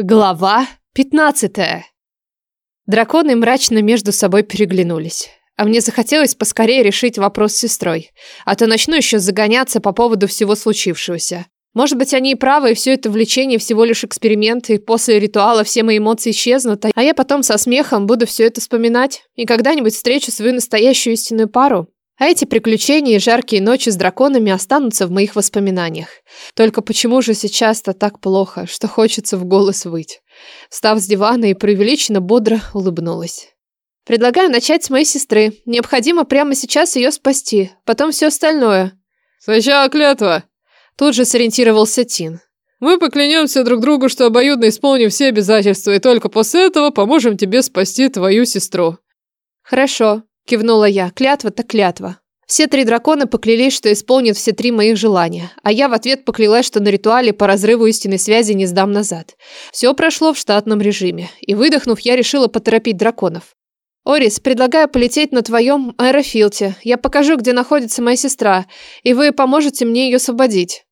Глава 15. Драконы мрачно между собой переглянулись. А мне захотелось поскорее решить вопрос с сестрой. А то начну еще загоняться по поводу всего случившегося. Может быть, они и правы, и все это влечение всего лишь эксперимент, и после ритуала все мои эмоции исчезнут, а я потом со смехом буду все это вспоминать, и когда-нибудь встречу свою настоящую истинную пару. А эти приключения и жаркие ночи с драконами останутся в моих воспоминаниях. Только почему же сейчас-то так плохо, что хочется в голос выть? Встав с дивана и преувеличенно бодро улыбнулась. Предлагаю начать с моей сестры. Необходимо прямо сейчас ее спасти. Потом все остальное. Сначала клятва. Тут же сориентировался Тин. Мы поклянемся друг другу, что обоюдно исполним все обязательства, и только после этого поможем тебе спасти твою сестру. Хорошо. Кивнула я. Клятва так клятва. Все три дракона поклялись, что исполнят все три моих желания, а я в ответ поклялась, что на ритуале по разрыву истинной связи не сдам назад. Все прошло в штатном режиме, и выдохнув, я решила поторопить драконов. «Орис, предлагаю полететь на твоем аэрофилте. Я покажу, где находится моя сестра, и вы поможете мне ее освободить».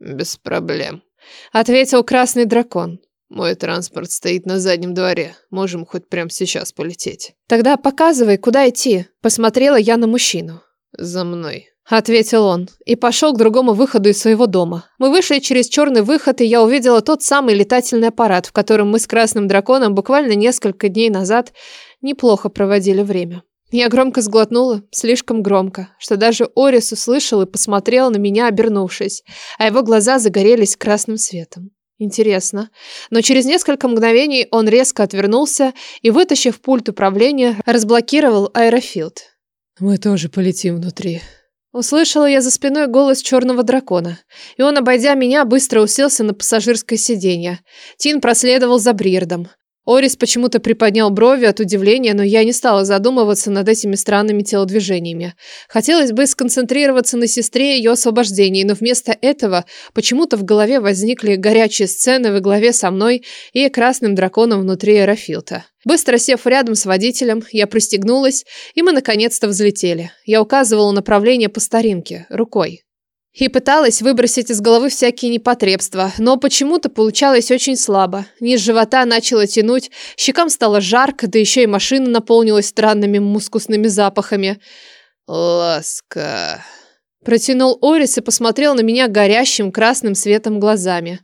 «Без проблем», — ответил красный дракон. Мой транспорт стоит на заднем дворе. Можем хоть прямо сейчас полететь. Тогда показывай, куда идти. Посмотрела я на мужчину. За мной. Ответил он и пошел к другому выходу из своего дома. Мы вышли через черный выход, и я увидела тот самый летательный аппарат, в котором мы с красным драконом буквально несколько дней назад неплохо проводили время. Я громко сглотнула, слишком громко, что даже Орис услышал и посмотрел на меня, обернувшись, а его глаза загорелись красным светом. Интересно. Но через несколько мгновений он резко отвернулся и, вытащив пульт управления, разблокировал аэрофилд. «Мы тоже полетим внутри». Услышала я за спиной голос черного дракона, и он, обойдя меня, быстро уселся на пассажирское сиденье. Тин проследовал за Бриердом. Орис почему-то приподнял брови от удивления, но я не стала задумываться над этими странными телодвижениями. Хотелось бы сконцентрироваться на сестре и ее освобождении, но вместо этого почему-то в голове возникли горячие сцены во главе со мной и красным драконом внутри аэрофилта. Быстро сев рядом с водителем, я пристегнулась, и мы наконец-то взлетели. Я указывала направление по старинке, рукой. И пыталась выбросить из головы всякие непотребства, но почему-то получалось очень слабо. Низ живота начало тянуть, щекам стало жарко, да еще и машина наполнилась странными мускусными запахами. «Ласка...» Протянул Орис и посмотрел на меня горящим красным светом глазами.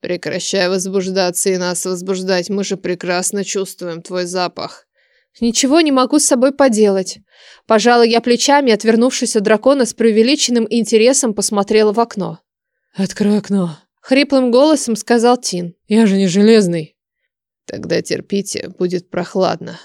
«Прекращай возбуждаться и нас возбуждать, мы же прекрасно чувствуем твой запах». Ничего не могу с собой поделать. Пожалуй, я плечами, отвернувшись от дракона, с преувеличенным интересом посмотрела в окно. «Открой окно», — хриплым голосом сказал Тин. «Я же не железный». «Тогда терпите, будет прохладно».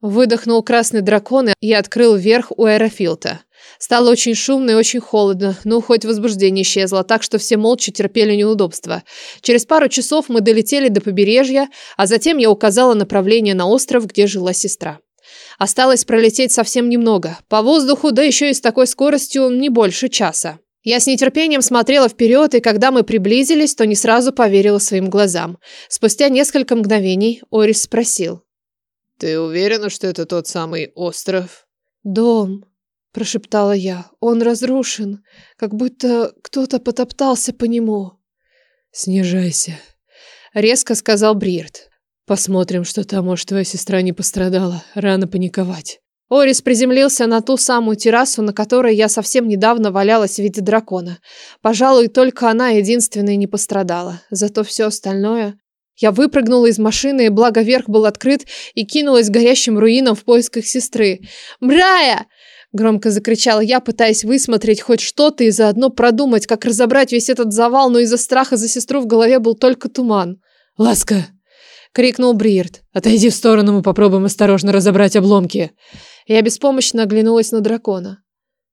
Выдохнул красный дракон и открыл верх у аэрофилта. Стало очень шумно и очень холодно, но хоть возбуждение исчезло, так что все молча терпели неудобства. Через пару часов мы долетели до побережья, а затем я указала направление на остров, где жила сестра. Осталось пролететь совсем немного. По воздуху, да еще и с такой скоростью не больше часа. Я с нетерпением смотрела вперед, и когда мы приблизились, то не сразу поверила своим глазам. Спустя несколько мгновений Орис спросил. «Ты уверена, что это тот самый остров?» «Дом», прошептала я. Он разрушен, как будто кто-то потоптался по нему. Снижайся, резко сказал Брирт. Посмотрим, что там, может, твоя сестра не пострадала. Рано паниковать. Орис приземлился на ту самую террасу, на которой я совсем недавно валялась в виде дракона. Пожалуй, только она единственная не пострадала. Зато все остальное... Я выпрыгнула из машины, благо верх был открыт, и кинулась к горящим руинам в поисках сестры. «Брая!» Громко закричала я, пытаясь высмотреть хоть что-то и заодно продумать, как разобрать весь этот завал, но из-за страха за сестру в голове был только туман. «Ласка!» — крикнул Бриерт. «Отойди в сторону, мы попробуем осторожно разобрать обломки». Я беспомощно оглянулась на дракона.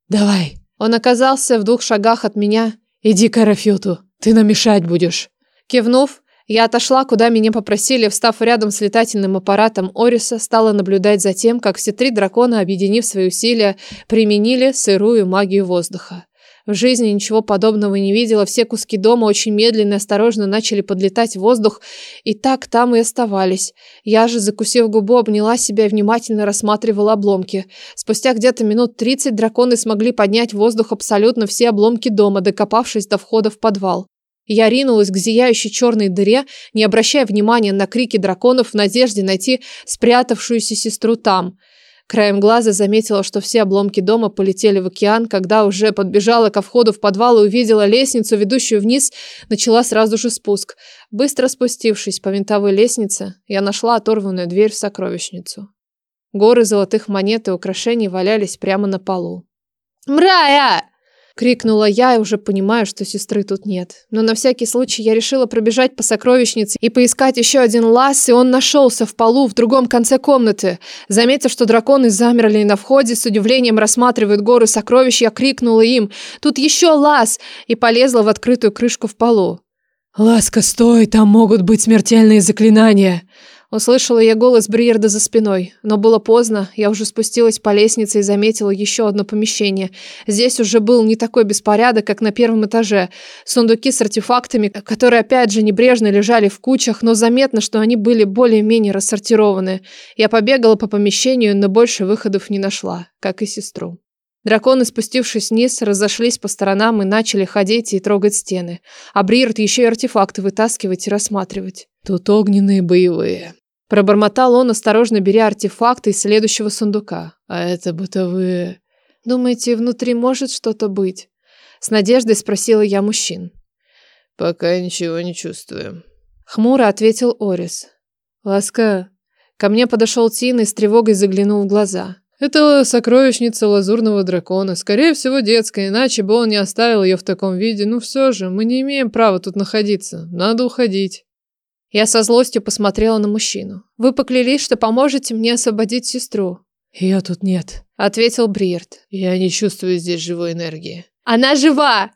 «Давай!» Он оказался в двух шагах от меня. «Иди к Арафюту, ты нам мешать будешь!» Кивнув, я отошла, куда меня попросили, встав рядом с летательным аппаратом Ориса, стала наблюдать за тем, как все три дракона, объединив свои усилия, применили сырую магию воздуха. В жизни ничего подобного не видела, все куски дома очень медленно и осторожно начали подлетать в воздух, и так там и оставались. Я же, закусив губу, обняла себя и внимательно рассматривала обломки. Спустя где-то минут тридцать драконы смогли поднять в воздух абсолютно все обломки дома, докопавшись до входа в подвал. Я ринулась к зияющей черной дыре, не обращая внимания на крики драконов в надежде найти спрятавшуюся сестру там. Краем глаза заметила, что все обломки дома полетели в океан, когда уже подбежала ко входу в подвал и увидела лестницу, ведущую вниз, начала сразу же спуск. Быстро спустившись по винтовой лестнице, я нашла оторванную дверь в сокровищницу. Горы золотых монет и украшений валялись прямо на полу. «Мрая!» Крикнула я и уже понимаю, что сестры тут нет. Но на всякий случай я решила пробежать по сокровищнице и поискать еще один лаз, и он нашелся в полу в другом конце комнаты. Заметив, что драконы замерли на входе, с удивлением рассматривают горы сокровищ, я крикнула им «Тут еще лаз!» и полезла в открытую крышку в полу. «Ласка, стой, там могут быть смертельные заклинания!» Услышала я голос Бриерда за спиной, но было поздно, я уже спустилась по лестнице и заметила еще одно помещение. Здесь уже был не такой беспорядок, как на первом этаже. Сундуки с артефактами, которые опять же небрежно лежали в кучах, но заметно, что они были более-менее рассортированы. Я побегала по помещению, но больше выходов не нашла, как и сестру. Драконы, спустившись вниз, разошлись по сторонам и начали ходить и трогать стены. А Бриерд еще и артефакты вытаскивать и рассматривать. Тут огненные боевые. Пробормотал он, осторожно беря артефакты из следующего сундука. А это бытовые... Думаете, внутри может что-то быть? С надеждой спросила я мужчин. Пока ничего не чувствуем. Хмуро ответил Орис. Ласка. Ко мне подошел Тин и с тревогой заглянул в глаза. Это сокровищница лазурного дракона. Скорее всего, детская, иначе бы он не оставил ее в таком виде. Ну все же, мы не имеем права тут находиться. Надо уходить. Я со злостью посмотрела на мужчину. Вы поклялись, что поможете мне освободить сестру. Ее тут нет, ответил Бриерт. Я не чувствую здесь живой энергии. Она жива!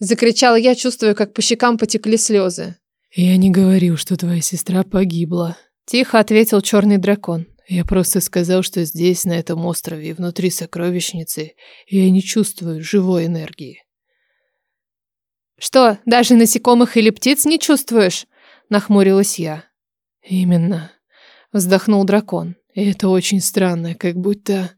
закричала я, чувствуя, как по щекам потекли слезы. Я не говорил, что твоя сестра погибла, тихо ответил черный дракон. Я просто сказал, что здесь, на этом острове, внутри сокровищницы, я не чувствую живой энергии. Что, даже насекомых или птиц не чувствуешь? Нахмурилась я. Именно. Вздохнул дракон. И это очень странно, как будто...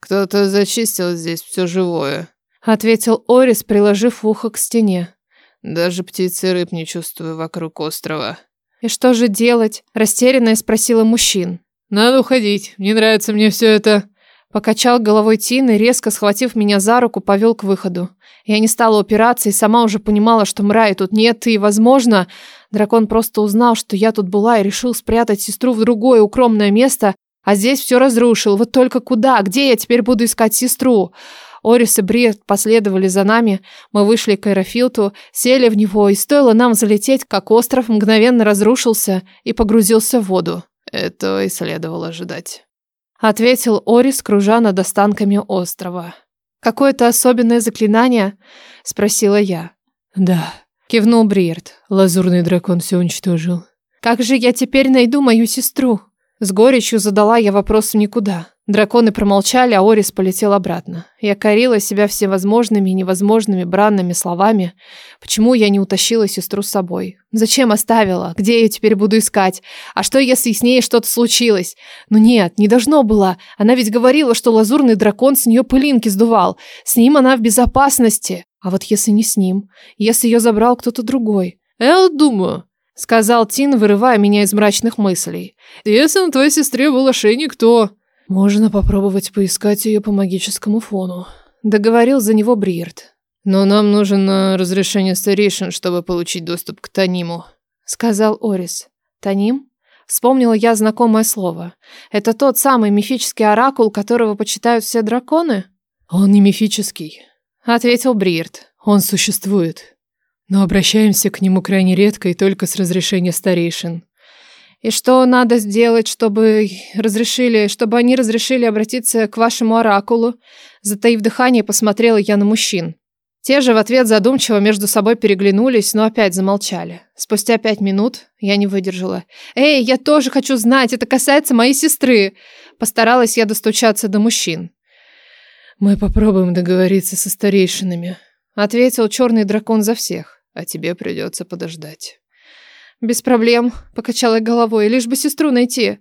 Кто-то зачистил здесь все живое. Ответил Орис, приложив ухо к стене. Даже птиц и рыб не чувствую вокруг острова. И что же делать? Растерянно спросила мужчин. Надо уходить. Не нравится мне все это. Покачал головой Тин и, резко схватив меня за руку, повел к выходу. Я не стала упираться и сама уже понимала, что мраи тут нет, и, возможно, дракон просто узнал, что я тут была и решил спрятать сестру в другое укромное место, а здесь все разрушил. Вот только куда? Где я теперь буду искать сестру? Орис и Бриет последовали за нами. Мы вышли к аэрофилту, сели в него, и стоило нам залететь, как остров мгновенно разрушился и погрузился в воду. Этого и следовало ожидать. Ответил Орис, кружа над останками острова. «Какое-то особенное заклинание?» – спросила я. «Да», – кивнул Бриерт. «Лазурный дракон все уничтожил». «Как же я теперь найду мою сестру?» С горечью задала я вопрос в никуда. Драконы промолчали, а Орис полетел обратно. Я корила себя всевозможными и невозможными бранными словами. Почему я не утащила сестру с собой? Зачем оставила? Где я теперь буду искать? А что, если с ней что-то случилось? Ну нет, не должно было. Она ведь говорила, что лазурный дракон с нее пылинки сдувал. С ним она в безопасности. А вот если не с ним? Если ее забрал кто-то другой? Я думаю, сказал Тин, вырывая меня из мрачных мыслей. Если на твоей сестре был ошейник, то... Можно попробовать поискать ее по магическому фону. Договорил за него Бриерт. Но нам нужно разрешение старейшин, чтобы получить доступ к Таниму. Сказал Орис. Таним? Вспомнила я знакомое слово. Это тот самый мифический оракул, которого почитают все драконы? Он не мифический. Ответил Бриерт. Он существует. Но обращаемся к нему крайне редко и только с разрешения старейшин. И что надо сделать, чтобы разрешили, чтобы они разрешили обратиться к вашему оракулу? Затаив дыхание, посмотрела я на мужчин. Те же в ответ задумчиво между собой переглянулись, но опять замолчали. Спустя пять минут я не выдержала. «Эй, я тоже хочу знать, это касается моей сестры!» Постаралась я достучаться до мужчин. «Мы попробуем договориться со старейшинами», — ответил черный дракон за всех. «А тебе придется подождать». «Без проблем», — покачала я головой, — «лишь бы сестру найти».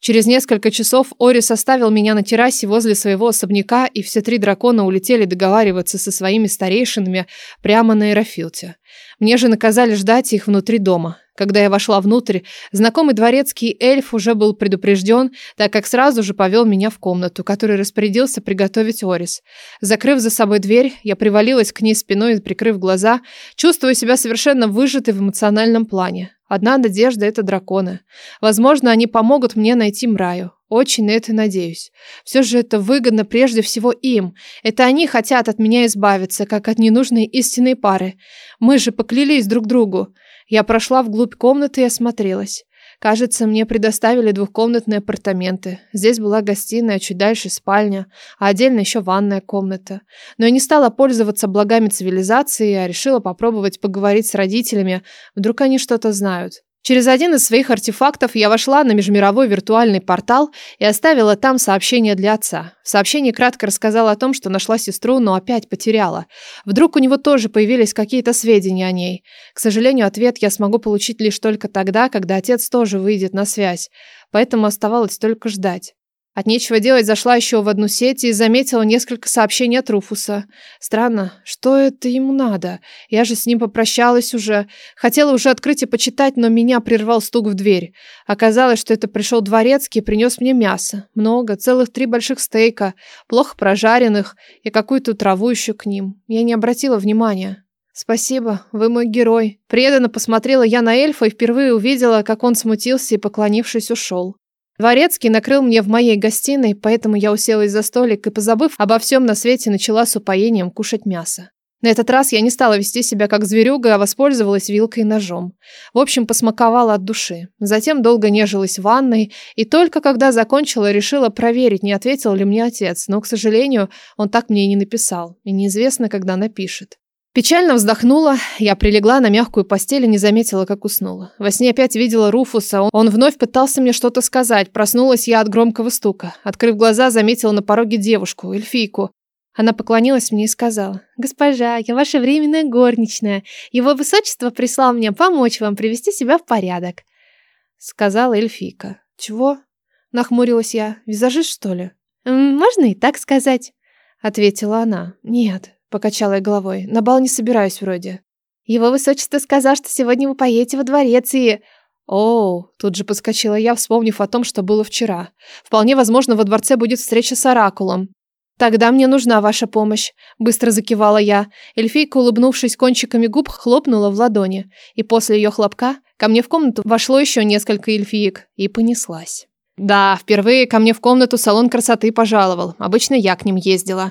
Через несколько часов Орис оставил меня на террасе возле своего особняка, и все три дракона улетели договариваться со своими старейшинами прямо на аэрофилте. Мне же наказали ждать их внутри дома. Когда я вошла внутрь, знакомый дворецкий эльф уже был предупрежден, так как сразу же повел меня в комнату, который распорядился приготовить Орис. Закрыв за собой дверь, я привалилась к ней спиной и прикрыв глаза, чувствуя себя совершенно выжатой в эмоциональном плане. Одна надежда – это драконы. Возможно, они помогут мне найти Мраю. Очень на это надеюсь. Все же это выгодно прежде всего им. Это они хотят от меня избавиться, как от ненужной истинной пары. Мы же поклялись друг другу. Я прошла вглубь комнаты и осмотрелась. Кажется, мне предоставили двухкомнатные апартаменты. Здесь была гостиная, чуть дальше спальня, а отдельно еще ванная комната. Но я не стала пользоваться благами цивилизации, а решила попробовать поговорить с родителями. Вдруг они что-то знают. Через один из своих артефактов я вошла на межмировой виртуальный портал и оставила там сообщение для отца. В сообщении кратко рассказала о том, что нашла сестру, но опять потеряла. Вдруг у него тоже появились какие-то сведения о ней. К сожалению, ответ я смогу получить лишь только тогда, когда отец тоже выйдет на связь. Поэтому оставалось только ждать. От нечего делать зашла еще в одну сеть и заметила несколько сообщений от Руфуса. Странно, что это ему надо? Я же с ним попрощалась уже. Хотела уже открыть и почитать, но меня прервал стук в дверь. Оказалось, что это пришел дворецкий и принес мне мясо. Много, целых три больших стейка, плохо прожаренных и какую-то траву еще к ним. Я не обратила внимания. «Спасибо, вы мой герой». Преданно посмотрела я на эльфа и впервые увидела, как он смутился и, поклонившись, ушел. Дворецкий накрыл мне в моей гостиной, поэтому я уселась за столик и, позабыв обо всем на свете, начала с упоением кушать мясо. На этот раз я не стала вести себя как зверюга, а воспользовалась вилкой и ножом. В общем, посмаковала от души. Затем долго нежилась в ванной, и только когда закончила, решила проверить, не ответил ли мне отец, но, к сожалению, он так мне и не написал, и неизвестно, когда напишет. Печально вздохнула, я прилегла на мягкую постель и не заметила, как уснула. Во сне опять видела Руфуса, он вновь пытался мне что-то сказать. Проснулась я от громкого стука. Открыв глаза, заметила на пороге девушку, эльфийку. Она поклонилась мне и сказала, «Госпожа, я ваша временная горничная. Его высочество прислал мне помочь вам привести себя в порядок», — сказала эльфийка. «Чего?» — нахмурилась я. «Визажист, что ли?» «Можно и так сказать», — ответила она. «Нет, Покачала я головой. На бал не собираюсь вроде. Его высочество сказал, что сегодня вы поедете во дворец и... Оу, тут же подскочила я, вспомнив о том, что было вчера. Вполне возможно, во дворце будет встреча с Оракулом. «Тогда мне нужна ваша помощь», — быстро закивала я. Эльфийка, улыбнувшись кончиками губ, хлопнула в ладони. И после ее хлопка ко мне в комнату вошло еще несколько эльфиек и понеслась. Да, впервые ко мне в комнату салон красоты пожаловал. Обычно я к ним ездила.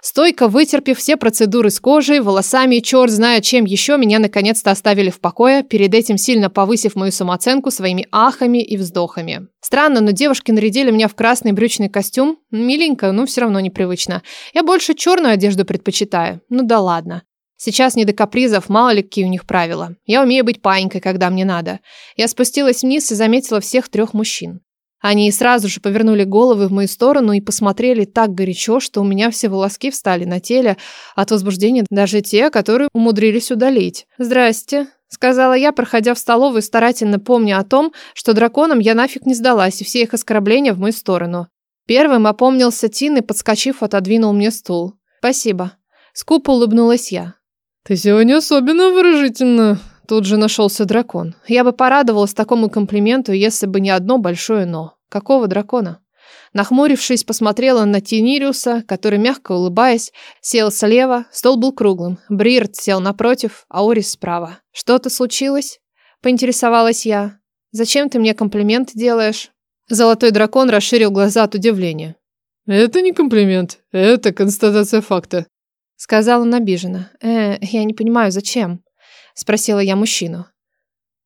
Стойко вытерпев все процедуры с кожей, волосами и черт знает чем еще, меня наконец-то оставили в покое, перед этим сильно повысив мою самооценку своими ахами и вздохами. Странно, но девушки нарядили меня в красный брючный костюм. Миленько, но все равно непривычно. Я больше черную одежду предпочитаю. Ну да ладно. Сейчас не до капризов, мало ли какие у них правила. Я умею быть паинькой, когда мне надо. Я спустилась вниз и заметила всех трех мужчин. Они сразу же повернули головы в мою сторону и посмотрели так горячо, что у меня все волоски встали на теле от возбуждения, даже те, которые умудрились удалить. «Здрасте», — сказала я, проходя в столовую, старательно помня о том, что драконам я нафиг не сдалась, и все их оскорбления в мою сторону. Первым опомнился Тин и, подскочив, отодвинул мне стул. «Спасибо». Скупо улыбнулась я. «Ты сегодня особенно выражительно», Тут же нашелся дракон. Я бы порадовалась такому комплименту, если бы не одно большое «но». Какого дракона? Нахмурившись, посмотрела на Тинириуса, который, мягко улыбаясь, сел слева, стол был круглым. Брирт сел напротив, а Орис справа. «Что-то случилось?» – поинтересовалась я. «Зачем ты мне комплимент делаешь?» Золотой дракон расширил глаза от удивления. «Это не комплимент, это констатация факта», – сказал он обиженно. «Э, я не понимаю, зачем?» Спросила я мужчину.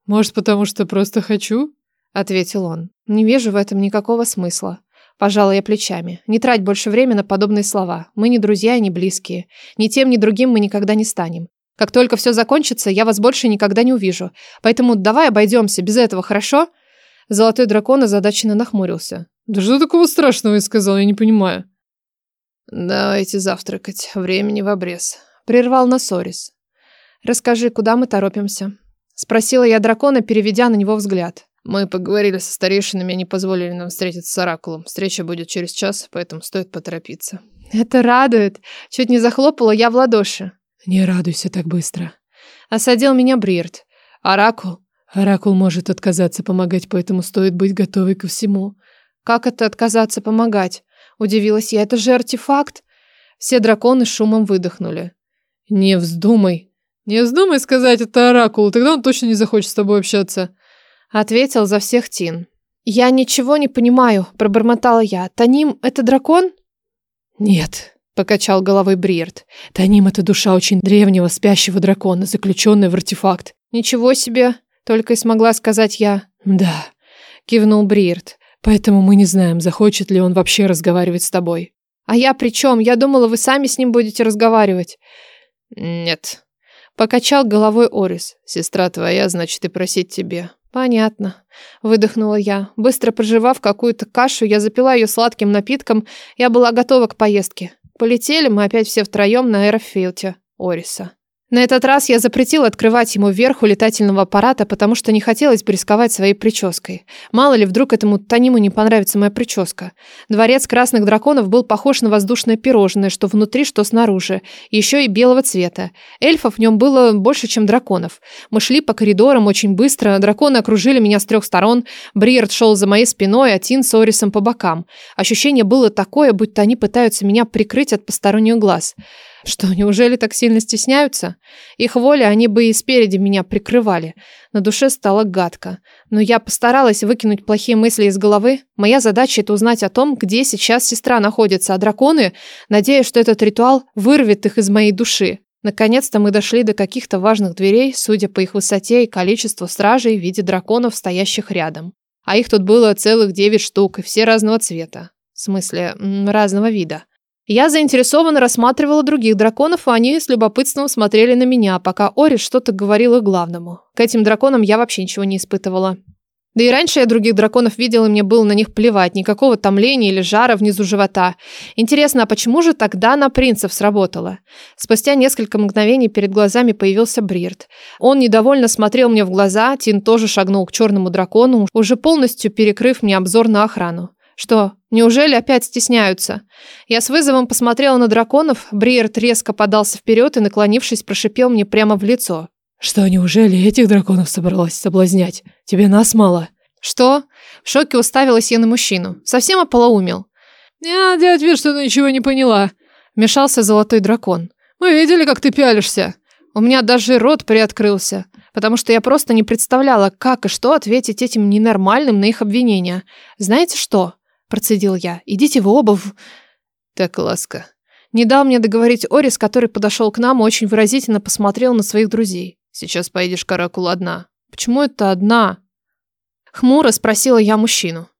«Может, потому что просто хочу?» Ответил он. «Не вижу в этом никакого смысла». Пожала я плечами. Не трать больше времени на подобные слова. Мы не друзья и не близкие. Ни тем, ни другим мы никогда не станем. Как только все закончится, я вас больше никогда не увижу. Поэтому давай обойдемся без этого, хорошо?» Золотой дракон озадаченно нахмурился. «Да что такого страшного я сказал, я не понимаю». «Давайте завтракать. Времени в обрез». Прервал Насорис. «Расскажи, куда мы торопимся?» Спросила я дракона, переведя на него взгляд. «Мы поговорили со старейшинами, они позволили нам встретиться с Оракулом. Встреча будет через час, поэтому стоит поторопиться». «Это радует!» Чуть не захлопала я в ладоши. «Не радуйся так быстро», Осадил меня Брирт. Оракул? Оракул может отказаться помогать, поэтому стоит быть готовой ко всему. Как это отказаться помогать? Удивилась я. Это же артефакт. Все драконы шумом выдохнули. Не вздумай. Не вздумай сказать это Оракулу, тогда он точно не захочет с тобой общаться. Ответил за всех Тин. Я ничего не понимаю, пробормотала я. Таним — это дракон? Нет, покачал головой Бриерт. Таним — это душа очень древнего спящего дракона, заключенная в артефакт. Ничего себе, только и смогла сказать я. Да, кивнул Бриерт. Поэтому мы не знаем, захочет ли он вообще разговаривать с тобой. А я при чем? Я думала, вы сами с ним будете разговаривать. Нет. Покачал головой Орис. Сестра твоя, значит, и просить тебе. Понятно. Выдохнула я. Быстро проживав какую-то кашу, я запила ее сладким напитком. Я была готова к поездке. Полетели мы опять все втроем на аэрофилте Ориса. На этот раз я запретила открывать ему верху летательного аппарата, потому что не хотелось бы рисковать своей прической. Мало ли, вдруг этому Таниму не понравится моя прическа. Дворец красных драконов был похож на воздушное пирожное, что внутри, что снаружи. Еще и белого цвета. Эльфов в нем было больше, чем драконов. Мы шли по коридорам очень быстро, драконы окружили меня с трех сторон, Бриерд шел за моей спиной, а Тин с Орисом по бокам. Ощущение было такое, будто они пытаются меня прикрыть от посторонних глаз. Что, неужели так сильно стесняются? Их воля, они бы и спереди меня прикрывали. На душе стало гадко. Но я постаралась выкинуть плохие мысли из головы. Моя задача это узнать о том, где сейчас сестра находится, а драконы, надеюсь, что этот ритуал вырвет их из моей души. Наконец-то мы дошли до каких-то важных дверей, судя по их высоте и количеству стражей в виде драконов, стоящих рядом. А их тут было целых девять штук, и все разного цвета. В смысле, разного вида. Я заинтересованно рассматривала других драконов, а они с любопытством смотрели на меня, пока Орис что-то говорил их главному. К этим драконам я вообще ничего не испытывала. Да и раньше я других драконов видела, и мне было на них плевать, никакого томления или жара внизу живота. Интересно, а почему же тогда на принцев сработало? Спустя несколько мгновений перед глазами появился Брирт. Он недовольно смотрел мне в глаза, Тин тоже шагнул к черному дракону, уже полностью перекрыв мне обзор на охрану. Что, неужели опять стесняются? Я с вызовом посмотрела на драконов, Бриерт резко подался вперед и, наклонившись, прошипел мне прямо в лицо. Что, неужели этих драконов собралась соблазнять? Тебе нас мало? Что? В шоке уставилась я на мужчину. Совсем ополоумел. Я делать вид, что ты ничего не поняла. Вмешался золотой дракон. Мы видели, как ты пялишься. У меня даже рот приоткрылся, потому что я просто не представляла, как и что ответить этим ненормальным на их обвинения. Знаете что? Процедил я. Идите вы оба в... Так, ласка. Не дал мне договорить Орис, который подошел к нам и очень выразительно посмотрел на своих друзей. Сейчас поедешь к Оракулу одна. Почему это одна? Хмуро спросила я мужчину.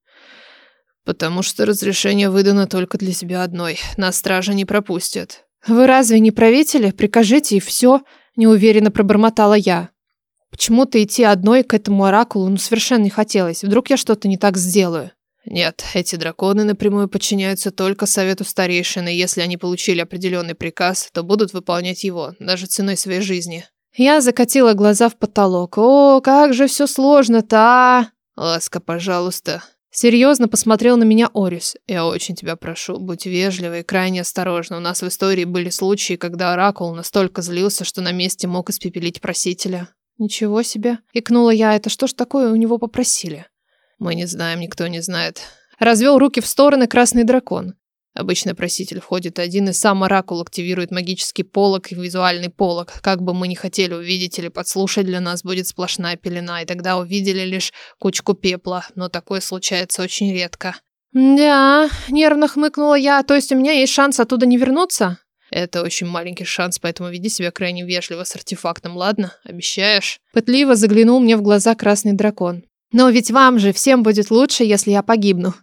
Потому что разрешение выдано только для себя одной. Нас стража не пропустят. Вы разве не правители? Прикажите и все. Неуверенно пробормотала я. Почему-то идти одной к этому оракулу ну совершенно не хотелось. Вдруг я что-то не так сделаю. Нет, эти драконы напрямую подчиняются только совету старейшины. Если они получили определенный приказ, то будут выполнять его, даже ценой своей жизни. Я закатила глаза в потолок. О, как же все сложно-то, а! Ласка, пожалуйста. Серьезно посмотрел на меня Орис. Я очень тебя прошу, будь вежливой и крайне осторожна. У нас в истории были случаи, когда Оракул настолько злился, что на месте мог испепелить просителя. Ничего себе. Икнула я. Это что ж такое у него попросили? Мы не знаем, никто не знает. Развел руки в стороны красный дракон. Обычно проситель входит один, и сам оракул активирует магический полог и визуальный полог. Как бы мы ни хотели увидеть или подслушать, для нас будет сплошная пелена, и тогда увидели лишь кучку пепла, но такое случается очень редко. «Да», — нервно хмыкнула я, «то есть у меня есть шанс оттуда не вернуться?» «Это очень маленький шанс, поэтому веди себя крайне вежливо с артефактом, ладно? Обещаешь?» Пытливо заглянул мне в глаза красный дракон. Но ведь вам же всем будет лучше, если я погибну.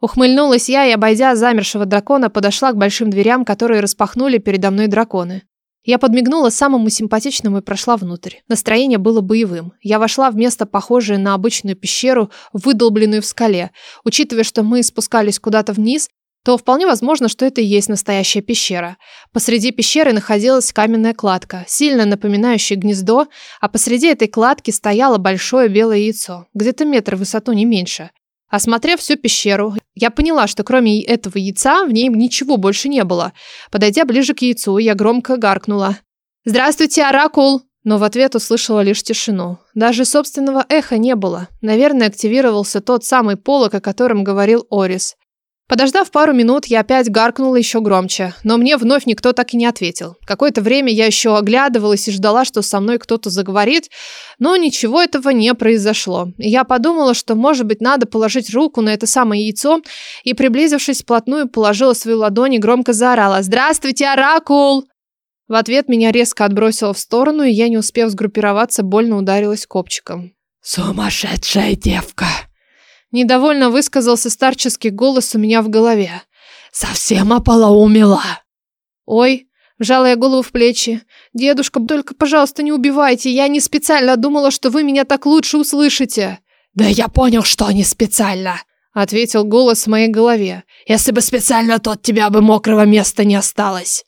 Ухмыльнулась я и, обойдя замершего дракона, подошла к большим дверям, которые распахнули передо мной драконы. Я подмигнула самому симпатичному и прошла внутрь. Настроение было боевым. Я вошла в место, похожее на обычную пещеру, выдолбленную в скале. Учитывая, что мы спускались куда-то вниз, то вполне возможно, что это и есть настоящая пещера. Посреди пещеры находилась каменная кладка, сильно напоминающая гнездо, а посреди этой кладки стояло большое белое яйцо, где-то метр в высоту, не меньше. Осмотрев всю пещеру, я поняла, что кроме этого яйца в ней ничего больше не было. Подойдя ближе к яйцу, я громко гаркнула. «Здравствуйте, Оракул!» но в ответ услышала лишь тишину. Даже собственного эха не было. Наверное, активировался тот самый полок, о котором говорил Орис. Подождав пару минут, я опять гаркнула еще громче, но мне вновь никто так и не ответил. Какое-то время я еще оглядывалась и ждала, что со мной кто-то заговорит, но ничего этого не произошло. Я подумала, что, может быть, надо положить руку на это самое яйцо, и, приблизившись вплотную, положила свою ладонь и громко заорала «Здравствуйте, Оракул!». В ответ меня резко отбросило в сторону, и я, не успев сгруппироваться, больно ударилась копчиком. «Сумасшедшая девка!» Недовольно высказался старческий голос у меня в голове. «Совсем ополоумела!» «Ой!» Вжала я голову в плечи. «Дедушка, только, пожалуйста, не убивайте. Я не специально думала, что вы меня так лучше услышите». «Да я понял, что не специально», — ответил голос в моей голове. «Если бы специально, то от тебя бы мокрого места не осталось».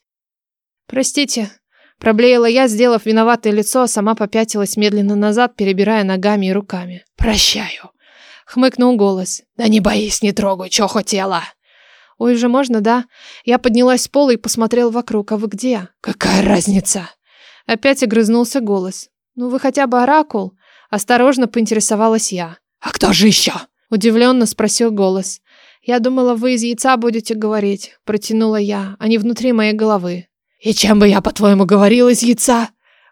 «Простите», — проблеяла я, сделав виноватое лицо, а сама попятилась медленно назад, перебирая ногами и руками. «Прощаю», Хмыкнул голос. «Да не боись, не трогай, что хотела!» «Ой, уже можно, да?» Я поднялась с пола и посмотрела вокруг. «А вы где?» «Какая разница?» Опять огрызнулся голос. «Ну вы хотя бы оракул?» Осторожно поинтересовалась я. «А кто же еще?» Удивленно спросил голос. «Я думала, вы из яйца будете говорить», протянула я, а не внутри моей головы. «И чем бы я, по-твоему, говорил из яйца?»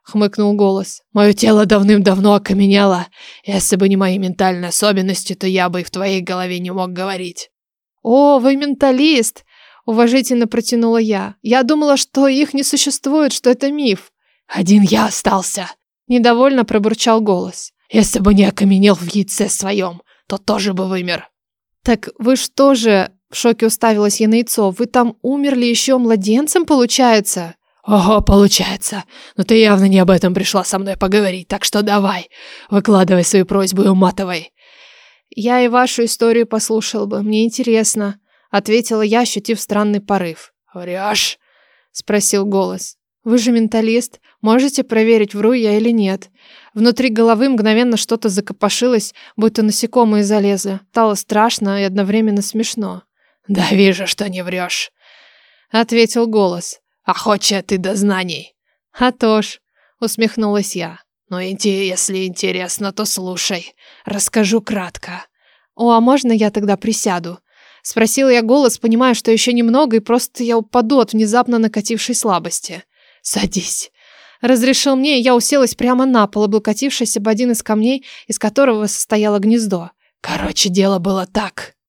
Хмыкнул голос. Мое тело давным-давно окаменело. Если бы не мои ментальные особенности, то я бы и в твоей голове не мог говорить. О, вы менталист, уважительно протянула я. Я думала, что их не существует, что это миф. Один я остался, недовольно пробурчал голос. Если бы не окаменел в яйце своем, то тоже бы вымер. Так вы что же, в шоке уставилась я на яйцо, вы там умерли еще младенцем, получается? Ого, получается. Но ты явно не об этом пришла со мной поговорить, так что давай, выкладывай свою просьбу и уматывай. Я и вашу историю послушал бы, мне интересно, ответила я, ощутив странный порыв. Врешь? спросил голос. Вы же менталист, можете проверить, вру я или нет. Внутри головы мгновенно что-то закопошилось, будто насекомые залезли. Стало страшно и одновременно смешно. Да вижу, что не врешь, ответил голос. Охочая ты до знаний. А то ж, усмехнулась я. Но если интересно, то слушай. Расскажу кратко. О, а можно я тогда присяду? Спросила я голос, понимая, что еще немного, и просто я упаду от внезапно накатившей слабости. Садись. Разрешил мне, и я уселась прямо на пол, облокотившись об один из камней, из которого состояло гнездо. Короче, дело было так.